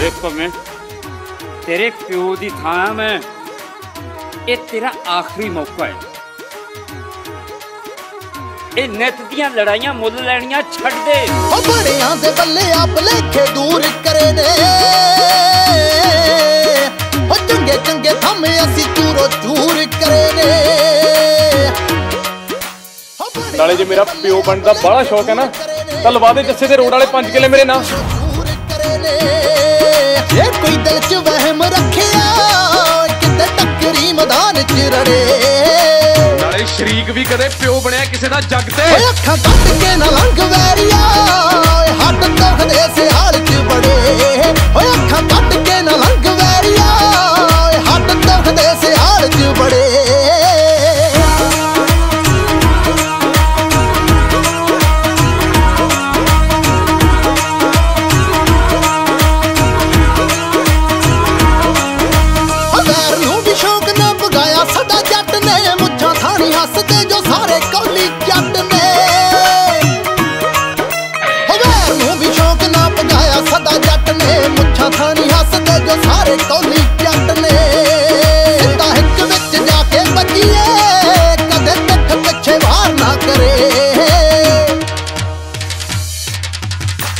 ਦੇਖ ਭਵੇਂ ਤੇਰੇ ਪਿਓ ਦੀ ਥਾਂ ਮੈਂ ਇਹ ਤੇਰਾ ਆਖਰੀ ਮੌਕਾ ਹੈ। ਇਹ ਨਿਤ ਦੀਆਂ ਲੜਾਈਆਂ ਮੁੱਲ ਲੈਣੀਆਂ ਛੱਡ ਦੇ। ਉਹ ਬੜਿਆਂ ਦੇ ਬੱਲੇ ਆਪ ਲੇਖੇ ਦੂਰ ਕਰੇ ਨੇ। ਉਹ ਚੰਗੇ ਚੰਗੇ ਥੰਮ ਅਸੀਂ ਚੂਰੋ ਚੂਰ ਕਰੇ ਨੇ। ਨਾਲੇ ਜੇ ਮੇਰਾ ਪਿਓ ਬਣਨ ਦਾ ਬੜਾ ਸ਼ੌਕ ਹੈ ਨਾ ਤਾਂ ਲਵਾ ਦੇ ਜੱਸੇ ਦੇ ਰੋਡ ਵਾਲੇ 5 ਕਿੱਲੇ ਮੇਰੇ ਨਾਂ। ਚੂਰ ਕਰੇ ਨੇ। ਜੇ ਕੋਈ ਦਿਲ 'ਚ ਵਹਿਮ ਰੱਖਿਆ ਕਿਤੇ ਟੱਕਰੀ ਮੈਦਾਨ 'ਚ ਰੜੇ। ਨਾਲੇ ਸ਼ਰੀਕ ਵੀ ਕਦੇ ਪਿਓ ਬਣਿਆ ਕਿਸੇ ਦਾ ਜੱਗ ਤੇ। ਓਏ ਅੱਖਾਂ ਕੱਟ ਕੇ ਨਾ ਲੰਘ ਵੈਰੀਆ ਹੱਥ ਦੁਖਦੇ ਸਿਹਾਲ ਚ ਬੜੇ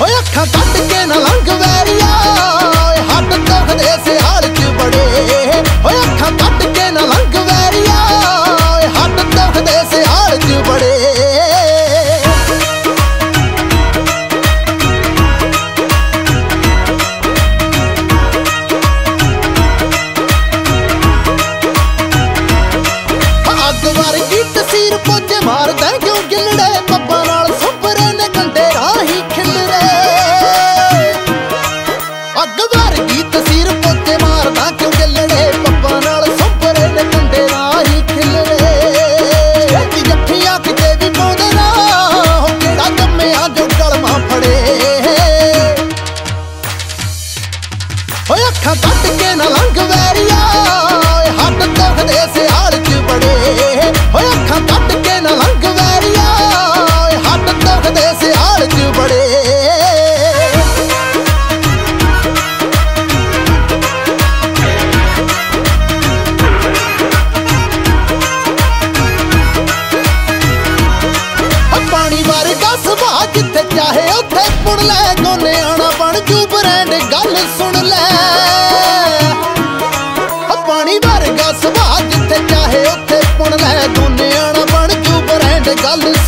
ਓਏ ਅੱਖਾਂ ਕੱਟ ਕੇ ਨਾ ਲੰਘ ਵੈਰੀਆ। ਅੱਖਾਂ ਕੱਟ ਕੇ ਨਾ ਲੰਘ ਵੈਰੀਆ।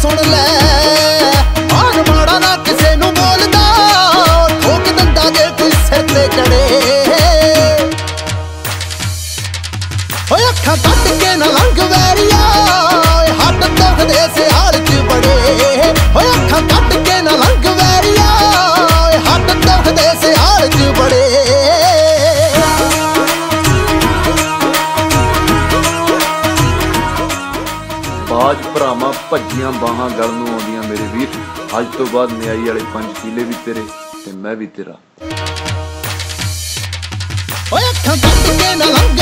ਸੁਣ ਲੈ। ਆਗ ਮਾੜਾ ਨਾ ਕਿਸੇ ਨੂੰ ਬੋਲਦਾ। ਠੋਕ ਦਿੰਦਾ ਜੇ ਕੋਈ ਸਿਰ ਤੇ ਚੜੇ। ਓਏ ਅੱਖਾਂ ਕੱਟ ਕੇ ਨਾ ਲੰਘ ਬਾਜ ਭਰਾਵਾਂ ਭੱਜੀਆਂ ਬਾਹਾਂ ਗਲ ਨੂੰ ਆਉਂਦੀਆਂ ਮੇਰੇ ਵੀਰ। ਅੱਜ ਤੋਂ ਬਾਅਦ ਨਿਆਈ ਵਾਲੇ ਪੰਜ ਕਿਲੇ ਵੀ ਤੇਰੇ ਤੇ ਮੈਂ ਵੀ ਤੇਰਾ। ਓਏ ਅੱਖਾਂ ਕੱਟ ਕੇ ਨਾ ਲੰਘ